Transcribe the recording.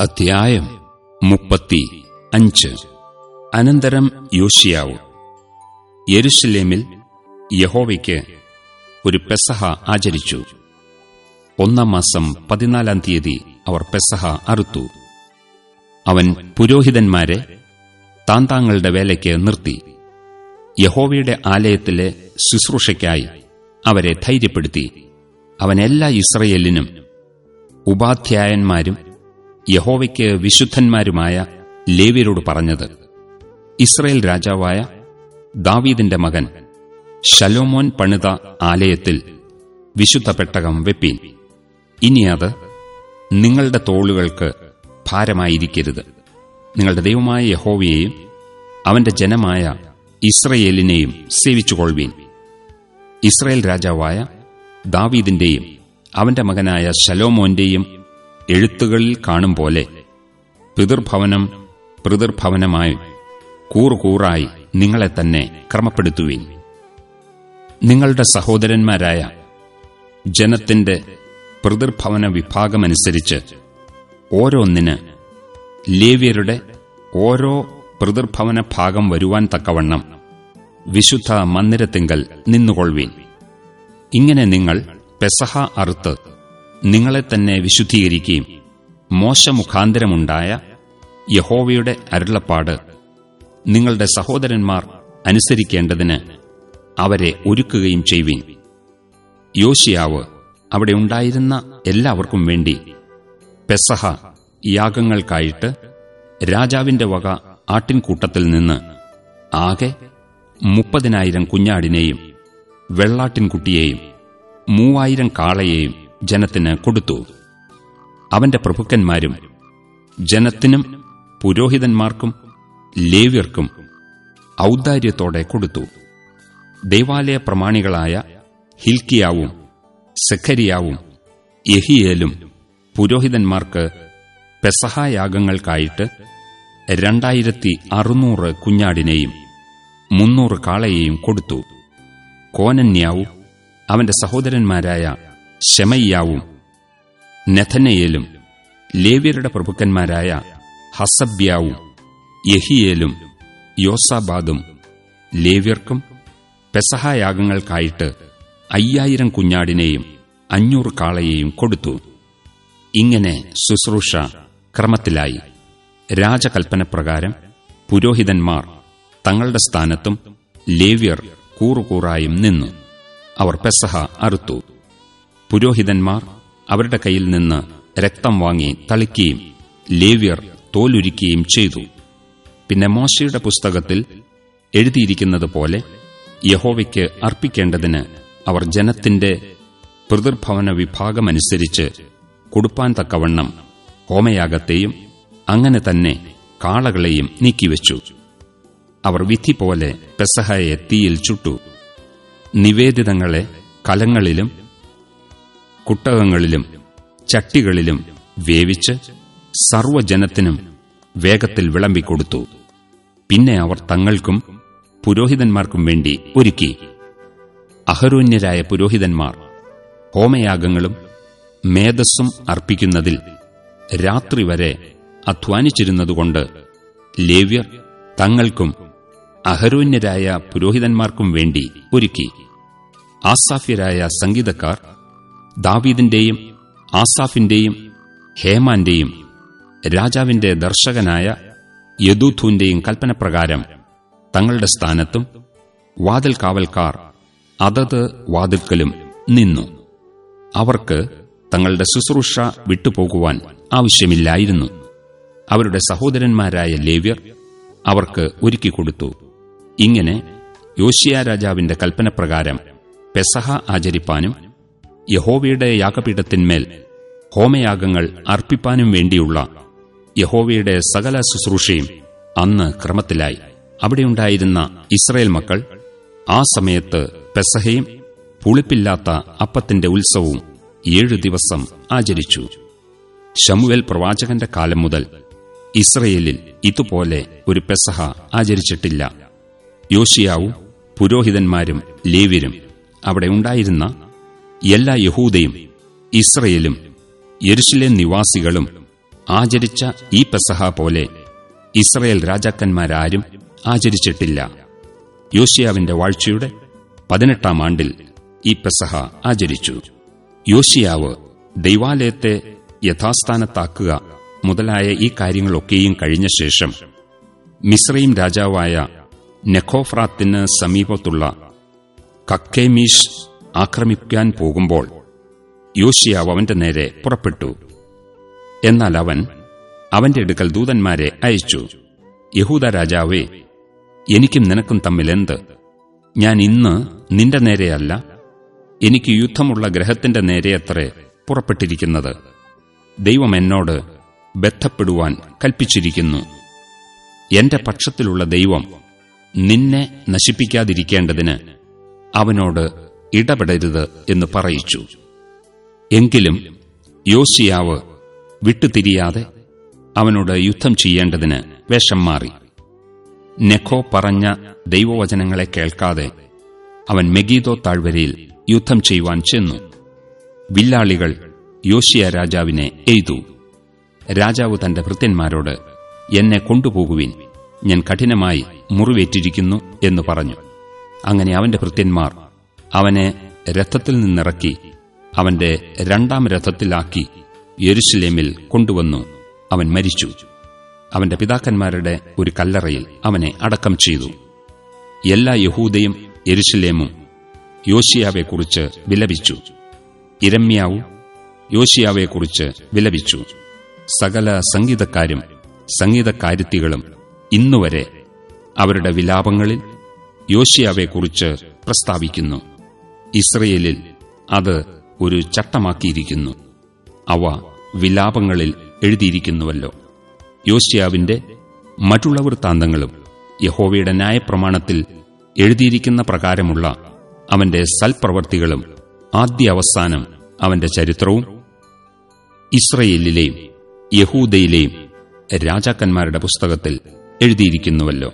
അധ്യായം മുപ്പത്തി അഞ്ച്. അനന്തരം യോഷിയാവ് യെരുഷലേമിൽ യഹോവയ്ക്ക് ഒരു പെസഹ ആചരിച്ചു. ഒന്നാം മാസം പതിനാലാം തീയതി അവർ പെസഹ അറുത്തു. അവൻ പുരോഹിതന്മാരെ താന്താങ്ങളുടെ വേലയ്ക്ക് നിർത്തി. യഹോവയുടെ ആലയത്തിലെ ശുശ്രൂഷയ്ക്കായി അവരെ ധൈര്യപ്പെടുത്തി. അവൻ എല്ലാ ഇസ്രയേലിനും ഉപാധ്യായന്മാരും യഹോവയ്ക്ക് വിശുദ്ധന്മാരുമായ ലേവ്യരോട് പറഞ്ഞത് ഇസ്രയേൽ രാജാവായ ദാവീദിന്റെ മകൻ ശലോമോൻ പണിത ആലയത്തിൽ വിശുദ്ധ പെട്ടകം വെപ്പീൻ. ഇനി അത് നിങ്ങളുടെ തോളുകൾക്ക് ഭാരമായിരിക്കരുത്. നിങ്ങളുടെ ദൈവമായ യഹോവയെയും അവന്റെ ജനമായ ഇസ്രയേലിനെയും സേവിച്ചുകൊള്ളുവീൻ. ഇസ്രയേൽ രാജാവായ ദാവീദിന്റെയും അവന്റെ മകനായ ശലോമോന്റെയും എഴുത്തുകളിൽ കാണും പോലെ പിതൃഭവനം പിതൃഭവനമായി കൂറുകൂറായി നിങ്ങളെ തന്നെ ക്രമപ്പെടുത്തുവീൻ. നിങ്ങളുടെ സഹോദരന്മാരായ ജനത്തിന്റെ പിതൃഭവന വിഭാഗമനുസരിച്ച് ഓരോന്നിന് ലേവ്യരുടെ ഓരോ പിതൃഭവന ഭാഗം വരുവാൻ തക്കവണ്ണം വിശുദ്ധ മന്ദിരത്തിങ്കൽ നിന്നുകൊള്ളുവീൻ. ഇങ്ങനെ നിങ്ങൾ പെസഹ അറുത്ത് നിങ്ങളെ തന്നെ വിശുദ്ധീകരിക്കുകയും മോശമുഖാന്തരമുണ്ടായ യഹോവയുടെ അരുളപ്പാട് നിങ്ങളുടെ സഹോദരന്മാർ അനുസരിക്കേണ്ടതിന് അവരെ ഒരുക്കുകയും ചെയ്യുവീൻ. യോശിയാവ് അവിടെ ഉണ്ടായിരുന്ന എല്ലാവർക്കും വേണ്ടി പെസഹ യാഗങ്ങൾക്കായിട്ട് രാജാവിന്റെ വക ആട്ടിൻകൂട്ടത്തിൽ നിന്ന് ആകെ മുപ്പതിനായിരം കുഞ്ഞാടിനെയും വെള്ളാട്ടിൻകുട്ടിയെയും മൂവായിരം കാളയെയും ജനത്തിന് കൊടുത്തു. അവന്റെ പ്രഭുക്കന്മാരും ജനത്തിനും പുരോഹിതന്മാർക്കും ലേവ്യർക്കും ഔദാര്യത്തോടെ കൊടുത്തു. ദൈവാലയ പ്രമാണികളായ ഹിൽക്കിയാവും സെഖരിയാവും യഹിയേലും പുരോഹിതന്മാർക്ക് പെസഹായാഗങ്ങൾക്കായിട്ട് രണ്ടായിരത്തി അറുന്നൂറ് കുഞ്ഞാടിനെയും മുന്നൂറ് കാളയെയും കൊടുത്തു. കോനന്യാവും അവന്റെ സഹോദരന്മാരായ ശമയ്യാവും നെഥനയേലും ലേവ്യരുടെ പ്രഭുക്കന്മാരായ ഹസബ്യാവും യഹിയേലും യോസാബാദും ലേവ്യർക്കും പെസഹായാഗങ്ങൾക്കായിട്ട് അയ്യായിരം കുഞ്ഞാടിനെയും അഞ്ഞൂറ് കാളയെയും കൊടുത്തു. ഇങ്ങനെ ശുശ്രൂഷ ക്രമത്തിലായി. രാജകൽപ്പനപ്രകാരം പുരോഹിതന്മാർ തങ്ങളുടെ സ്ഥാനത്തും ലേവ്യർ കൂറുകൂറായും നിന്നു. അവർ പെസഹ അറുത്തു. പുരോഹിതന്മാർ അവരുടെ കയ്യിൽ നിന്ന് രക്തം വാങ്ങി തളിക്കുകയും ലേവ്യർ തോലുരിക്കുകയും ചെയ്തു. പിന്നെ മോശയുടെ പുസ്തകത്തിൽ എഴുതിയിരിക്കുന്നത് പോലെ യഹോവയ്ക്ക് അർപ്പിക്കേണ്ടതിന് അവർ ജനത്തിന്റെ പിതൃഭവന വിഭാഗമനുസരിച്ച് കൊടുപ്പാൻ തക്കവണ്ണം ഹോമയാഗത്തെയും അങ്ങനെ തന്നെ കാളകളെയും നീക്കിവെച്ചു. അവർ വിധി പോലെ പെസഹയെ തീയിൽ ചുട്ടു. നിവേദിതങ്ങളെ കലങ്ങളിലും കുട്ടകങ്ങളിലും ചട്ടികളിലും വേവിച്ച് സർവജനത്തിനും വേഗത്തിൽ വിളമ്പിക്കൊടുത്തു. പിന്നെ അവർ തങ്ങൾക്കും പുരോഹിതന്മാർക്കും വേണ്ടി ഒരുക്കി. അഹരോന്യരായ പുരോഹിതന്മാർ ഹോമയാഗങ്ങളും മേധസ്സും അർപ്പിക്കുന്നതിൽ രാത്രി വരെ അധ്വാനിച്ചിരുന്നതുകൊണ്ട് ലേവ്യർ തങ്ങൾക്കും അഹരോന്യരായ പുരോഹിതന്മാർക്കും വേണ്ടി ഒരുക്കി. ആസാഫ്യരായ സംഗീതക്കാർ ദാവീദിന്റെയും ആസാഫിന്റെയും ഹേമാന്റെയും രാജാവിന്റെ ദർശകനായ യദൂഥൂന്റെയും കൽപ്പനപ്രകാരം തങ്ങളുടെ സ്ഥാനത്തും വാതിൽ കാവൽക്കാർ അതത് വാതിൽക്കലും നിന്നു. അവർക്ക് തങ്ങളുടെ ശുശ്രൂഷ വിട്ടുപോകുവാൻ ആവശ്യമില്ലായിരുന്നു. അവരുടെ സഹോദരന്മാരായ ലേവ്യർ അവർക്ക് ഒരുക്കി കൊടുത്തു. ഇങ്ങനെ യോശിയ രാജാവിന്റെ കൽപ്പനപ്രകാരം പെസഹ ആചരിപ്പാനും യഹോവയുടെ യാഗപീഠത്തിന്മേൽ ഹോമയാഗങ്ങൾ അർപ്പിപ്പാനും വേണ്ടിയുള്ള യഹോവയുടെ സകല ശുശ്രൂഷയും അന്ന് ക്രമത്തിലായി. അവിടെയുണ്ടായിരുന്ന ഇസ്രയേൽ മക്കൾ ആ സമയത്ത് പെസഹയും പുളിപ്പില്ലാത്ത അപ്പത്തിന്റെ ഉത്സവവും ഏഴു ദിവസം ആചരിച്ചു. ശമുവേൽ പ്രവാചകന്റെ കാലം മുതൽ ഇസ്രയേലിൽ ഇതുപോലെ ഒരു പെസഹ ആചരിച്ചിട്ടില്ല. യോഷിയാവും പുരോഹിതന്മാരും ലേവ്യരും അവിടെ ഉണ്ടായിരുന്ന എല്ലാ യഹൂദയും ഇസ്രയേലും യെരുഷലേം നിവാസികളും ആചരിച്ച ഈ പെസഹ പോലെ ഇസ്രയേൽ രാജാക്കന്മാരാരും ആചരിച്ചിട്ടില്ല. യോശിയാവിന്റെ വാഴ്ചയുടെ പതിനെട്ടാം ആണ്ടിൽ ഈ പെസഹ ആചരിച്ചു. യോശിയാവ് ദൈവാലയത്തെ യഥാസ്ഥാനത്താക്കുക മുതലായ ഈ കാര്യങ്ങളൊക്കെയും കഴിഞ്ഞ ശേഷം മിശ്രയും രാജാവായ നെഖോഫ്രാത്തിന് സമീപത്തുള്ള കക്കേമീഷ് ആക്രമിക്കാൻ പോകുമ്പോൾ യോശിയാവ് അവന്റെ നേരെ പുറപ്പെട്ടു. എന്നാൽ അവൻ അവന്റെ അടുക്കൽ ദൂതന്മാരെ അയച്ചു യഹൂദ രാജാവേ എനിക്കും നിനക്കും തമ്മിലെന്ത് ഞാൻ ഇന്ന് നിന്റെ നേരെയല്ല എനിക്ക് യുദ്ധമുള്ള ഗ്രഹത്തിന്റെ നേരെയത്രേ പുറപ്പെട്ടിരിക്കുന്നത്. ദൈവം എന്നോട് ബന്ധപ്പെടുവാൻ കൽപ്പിച്ചിരിക്കുന്നു. എന്റെ പക്ഷത്തിലുള്ള ദൈവം നിന്നെ നശിപ്പിക്കാതിരിക്കേണ്ടതിന് അവനോട് ഇടപെടരുത് എന്ന് പറയിച്ചു. എങ്കിലും യോശിയാവ് വിട്ടുതിരിയാതെ അവനോട് യുദ്ധം ചെയ്യേണ്ടതിന് വേഷം മാറി. നെഖോ പറഞ്ഞ ദൈവവചനങ്ങളെ കേൾക്കാതെ അവൻ മെഗീദോ താഴ്വരയിൽ യുദ്ധം ചെയ്യുവാൻ ചെന്നു. വില്ലാളികൾ യോശിയ രാജാവിനെ എയ്തു. രാജാവ് തന്റെ ഭൃത്യന്മാരോട് എന്നെ കൊണ്ടുപോകുവിൻ ഞാൻ കഠിനമായി മുറിവേറ്റിരിക്കുന്നു എന്ന് പറഞ്ഞു. അങ്ങനെ അവന്റെ ഭൃത്യന്മാർ അവനെ രഥത്തിൽ നിന്നിറക്കി അവന്റെ രണ്ടാം രഥത്തിലാക്കി യെരുശലേമിൽ കൊണ്ടുവന്നു. അവൻ മരിച്ചു. അവന്റെ പിതാക്കന്മാരുടെ ഒരു കല്ലറയിൽ അവനെ അടക്കം ചെയ്തു. എല്ലാ യഹൂദയും യെരുശലേമും യോശിയാവെക്കുറിച്ച് വിലപിച്ചു. ഇരമ്യാവും യോശിയാവെക്കുറിച്ച് വിലപിച്ചു. സകല സംഗീതക്കാരും സംഗീതക്കാരുത്തികളും ഇന്നുവരെ അവരുടെ വിലാപങ്ങളിൽ യോശിയാവെക്കുറിച്ച് പ്രസ്താവിക്കുന്നു. ഇസ്രയേലിൽ അത് ഒരു ചട്ടമാക്കിയിരിക്കുന്നു. അവ വിലാപങ്ങളിൽ എഴുതിയിരിക്കുന്നുവല്ലോ. യോശിയാവിന്റെ മറ്റുള്ള വൃത്താന്തങ്ങളും യഹോവയുടെ ന്യായപ്രമാണത്തിൽ എഴുതിയിരിക്കുന്ന പ്രകാരമുള്ള അവന്റെ സൽപ്രവർത്തികളും ആദ്യ അവസാനം അവന്റെ ചരിത്രവും ഇസ്രയേലിലെയും യഹൂദയിലെയും രാജാക്കന്മാരുടെ പുസ്തകത്തിൽ എഴുതിയിരിക്കുന്നുവല്ലോ.